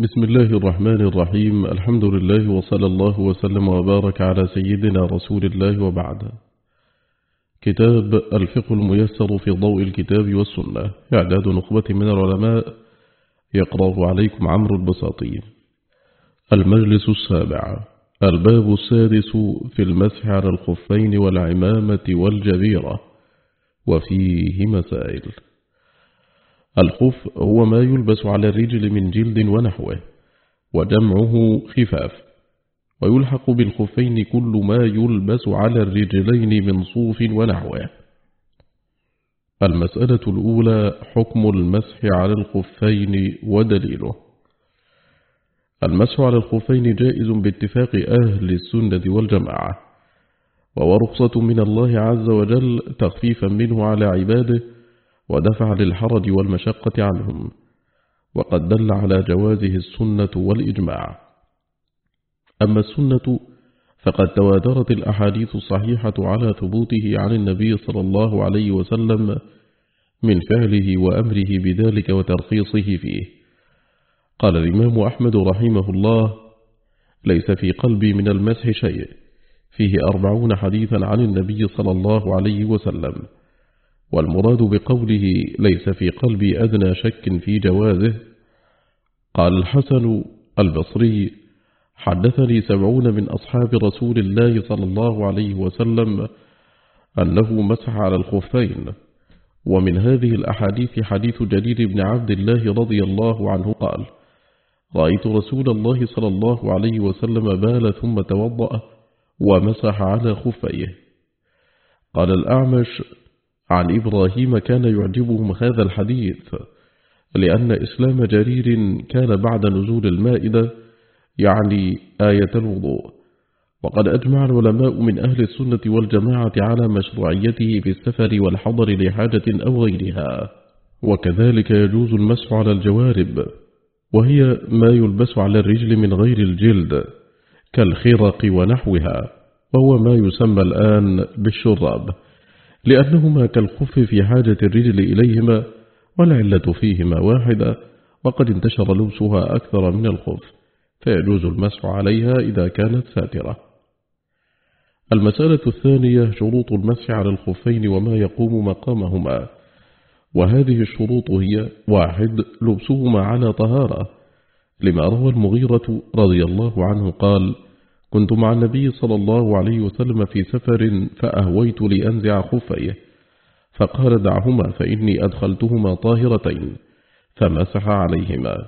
بسم الله الرحمن الرحيم. الحمد لله وصلى الله وسلم وبارك على سيدنا رسول الله وبعد. كتاب الفقه الميسر في ضوء الكتاب والسنة. إعداد نخبة من العلماء. يقرأه عليكم عمرو البساطي. المجلس السابع. الباب السادس في المسح على الخفين والعمامة والجبيرة. وفيه مسائل. الخف هو ما يلبس على الرجل من جلد ونحوه وجمعه خفاف ويلحق بالخفين كل ما يلبس على الرجلين من صوف ونحوه. المسألة الأولى حكم المسح على الخفين ودليله. المسح على الخفين جائز باتفاق أهل السنة والجماعة وهو رخصة من الله عز وجل تخفيفا منه على عباده ودفع للحرج والمشقة عنهم وقد دل على جوازه السنة والإجماع. أما السنة فقد تواترت الأحاديث الصحيحة على ثبوته عن النبي صلى الله عليه وسلم من فعله وأمره بذلك وترخيصه فيه. قال الإمام أحمد رحمه الله ليس في قلبي من المسح شيء فيه أربعون حديثا عن النبي صلى الله عليه وسلم. والمراد بقوله ليس في قلبي أدنى شك في جوازه قال الحسن البصري حدثني سبعون من أصحاب رسول الله صلى الله عليه وسلم أنه مسح على الخفين ومن هذه الأحاديث حديث جليل بن عبد الله رضي الله عنه قال رأيت رسول الله صلى الله عليه وسلم بال ثم توضأ ومسح على خفيه. قال الأعمش عن إبراهيم كان يعجبهم هذا الحديث لأن إسلام جرير كان بعد نزول المائدة يعني آية الوضوء. وقد أجمع العلماء من أهل السنة والجماعة على مشروعيته في السفر والحضر لحاجة أو غيرها. وكذلك يجوز المسح على الجوارب وهي ما يلبس على الرجل من غير الجلد كالخرق ونحوها وهو ما يسمى الآن بالشراب. لأنهما كالخف في حاجة الرجل إليهما والعلة فيهما واحدة وقد انتشر لبسها أكثر من الخف فيجوز المسح عليها إذا كانت ساترة. المسألة الثانية شروط المسح على الخفين وما يقوم مقامهما وهذه الشروط هي واحد لبسهما على طهارة لما روى المغيرة رضي الله عنه قال كنت مع النبي صلى الله عليه وسلم في سفر فأهويت لأنزع خفيه فقال دعهما فإني أدخلتهما طاهرتين فمسح عليهما.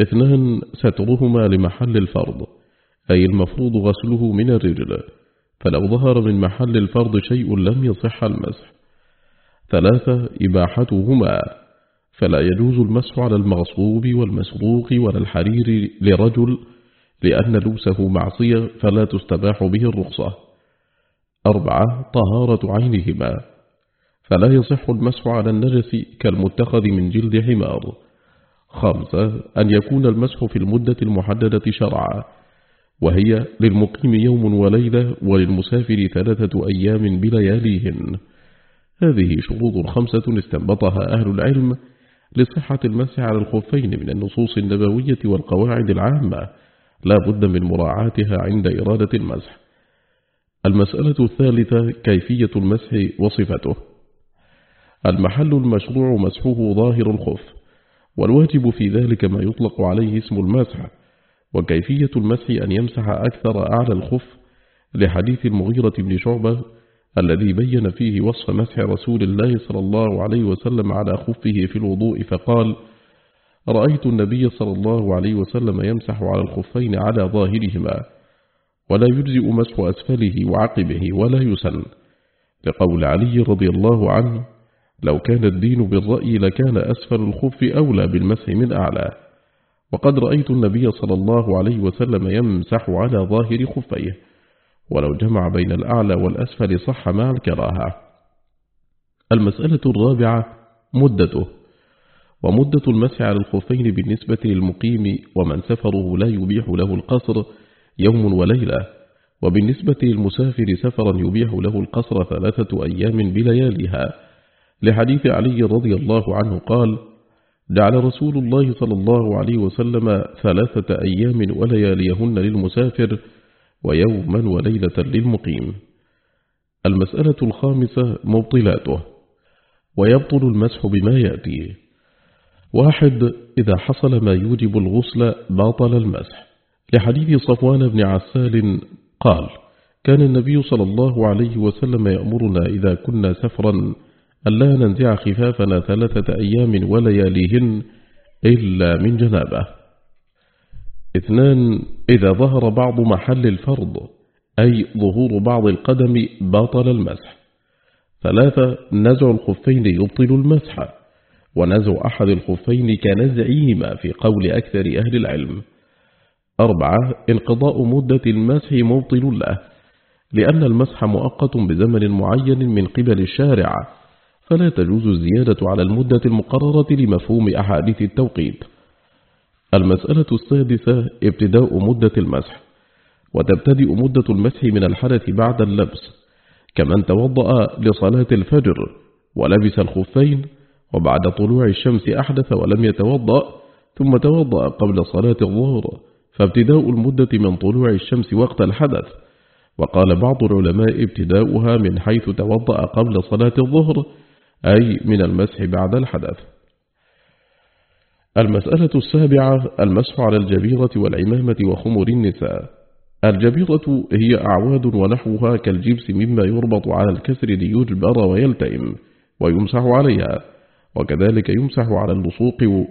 اثنان سترهما لمحل الفرض أي المفروض غسله من الرجل فلو ظهر من محل الفرض شيء لم يصح المسح. ثلاثة إباحتهما فلا يجوز المسح على المغصوب والمسروق ولا الحرير لرجل لأن لبسه معصية فلا تستباح به الرخصة. أربعة طهارة عينهما. فلا يصح المسح على النجس كالمتخذ من جلد حمار. خمسة أن يكون المسح في المدة المحددة شرعا وهي للمقيم يوم وليلة وللمسافر ثلاثة أيام بلياليهن. هذه شروط خمسة استنبطها أهل العلم لصحة المسح على الخفين من النصوص النبوية والقواعد العامة. لا بد من مراعاتها عند إرادة المسح المسألة الثالثة كيفية المسح وصفته. المحل المشروع مسحه ظاهر الخف والواجب في ذلك ما يطلق عليه اسم المسح وكيفية المسح أن يمسح أكثر أعلى الخف لحديث المغيرة بن شعبة الذي بين فيه وصف مسح رسول الله صلى الله عليه وسلم على خفه في الوضوء فقال رأيت النبي صلى الله عليه وسلم يمسح على الخفين على ظاهرهما ولا يجزئ مسح أسفله وعقبه ولا يسن لقول علي رضي الله عنه لو كان الدين بالرأي لكان أسفل الخف أولى بالمسح من أعلى. وقد رأيت النبي صلى الله عليه وسلم يمسح على ظاهر خفيه ولو جمع بين الأعلى والأسفل صح مع الكراهة. المسألة الرابعة مدته. ومدة المسح على الخفين بالنسبة للمقيم ومن سفره لا يبيح له القصر يوم وليلة وبالنسبة للمسافر سفرا يبيح له القصر ثلاثة أيام بلياليها. لحديث علي رضي الله عنه قال جعل رسول الله صلى الله عليه وسلم ثلاثة أيام ولياليهن للمسافر ويوما وليلة للمقيم. المسألة الخامسة مبطلاته ويبطل المسح بما يأتي. واحد إذا حصل ما يوجب الغسل باطل المسح. لحديث صفوان بن عسال قال كان النبي صلى الله عليه وسلم يأمرنا إذا كنا سفرا ألا ننزع خفافنا ثلاثة أيام ولياليهن إلا من جنابة. اثنان إذا ظهر بعض محل الفرض أي ظهور بعض القدم باطل المسح. ثلاثة نزع الخفين يبطل المسح. ونزع أحد الخفين كنزعهما في قول أكثر أهل العلم. أربعة انقضاء مدة المسح مبطل له لأن المسح مؤقت بزمن معين من قبل الشارع فلا تجوز الزيادة على المدة المقررة لمفهوم أحاديث التوقيت. المسألة السادسة ابتداء مدة المسح وتبتدئ مدة المسح من الحدث بعد اللبس كمن توضأ لصلاة الفجر ولبس الخفين وبعد طلوع الشمس أحدث ولم يتوضأ ثم توضأ قبل صلاة الظهر فابتداء المدة من طلوع الشمس وقت الحدث. وقال بعض العلماء ابتداؤها من حيث توضأ قبل صلاة الظهر أي من المسح بعد الحدث. المسألة السابعة المسح على الجبيرة والعمامة وخمر النساء. الجبيرة هي أعواد ونحوها كالجبس مما يربط على الكسر ليجبر ويلتئم ويمسح عليها. وكذلك يمسح على اللصوق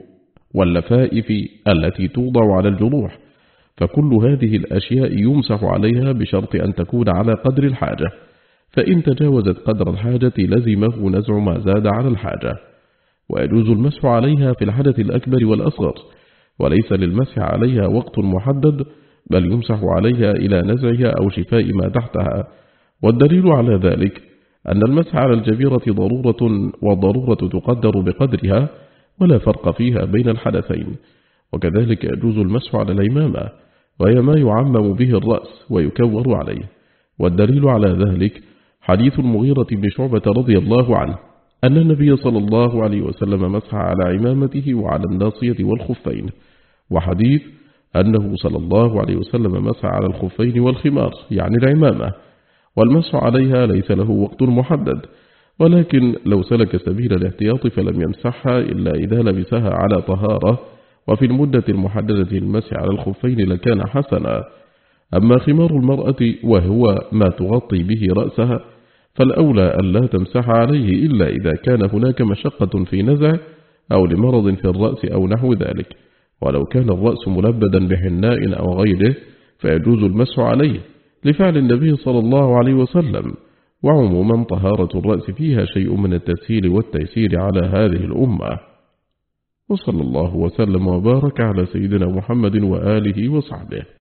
واللفائف التي توضع على الجروح فكل هذه الأشياء يمسح عليها بشرط أن تكون على قدر الحاجة فإن تجاوزت قدر الحاجة لزمه نزع ما زاد على الحاجة ويجوز المسح عليها في الحدث الأكبر والأصغر وليس للمسح عليها وقت محدد بل يمسح عليها إلى نزعها أو شفاء ما تحتها والدليل على ذلك أن المسح على الجبيرة ضرورة والضرورة تقدر بقدرها ولا فرق فيها بين الحدثين. وكذلك يجوز المسح على الإمامة وهي ما يعمم به الرأس ويكور عليه. والدليل على ذلك حديث المغيرة بن شعبة رضي الله عنه أن النبي صلى الله عليه وسلم مسح على عمامته وعلى الناصية والخفين. وحديث أنه صلى الله عليه وسلم مسح على الخفين والخمار يعني العمامة. والمسح عليها ليس له وقت محدد ولكن لو سلك سبيل الاحتياط فلم يمسحها إلا إذا لبسها على طهارة وفي المدة المحددة المسح على الخفين لكان حسنا. أما خمار المرأة وهو ما تغطي به رأسها فالأولى أن لا تمسح عليه إلا إذا كان هناك مشقة في نزع أو لمرض في الرأس أو نحو ذلك. ولو كان الرأس ملبدا بحناء أو غيره فيجوز المسح عليه. لفعل النبي صلى الله عليه وسلم. وعموما طهارة الرأس فيها شيء من التسهيل والتيسير على هذه الأمة. وصلى الله وسلم وبارك على سيدنا محمد وآله وصحبه.